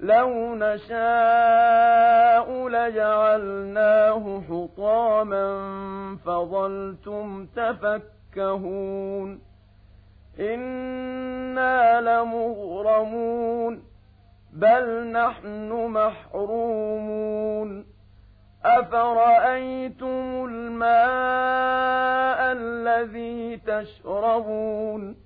لو نشاء لجعلناه حطاما فظلتم تفكهون إنا لمغرمون بل نحن محرومون أفرأيتم الماء الذي تشربون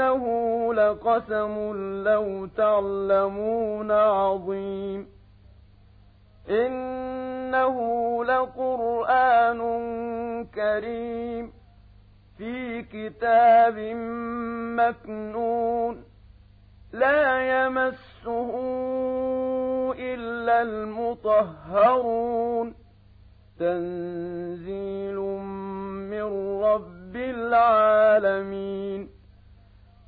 وإنه لقسم لو تعلمون عظيم إنه لقرآن كريم في كتاب مكنون لا يمسه إلا المطهرون تنزيل من رب العالمين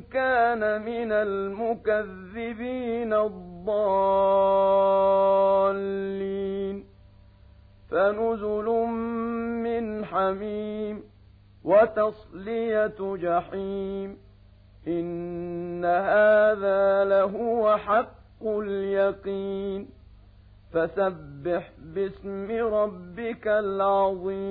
كان من المكذبين الضالين. فنزل من حميم وتصلية جحيم. إن هذا لهو حق اليقين. فسبح باسم ربك العظيم.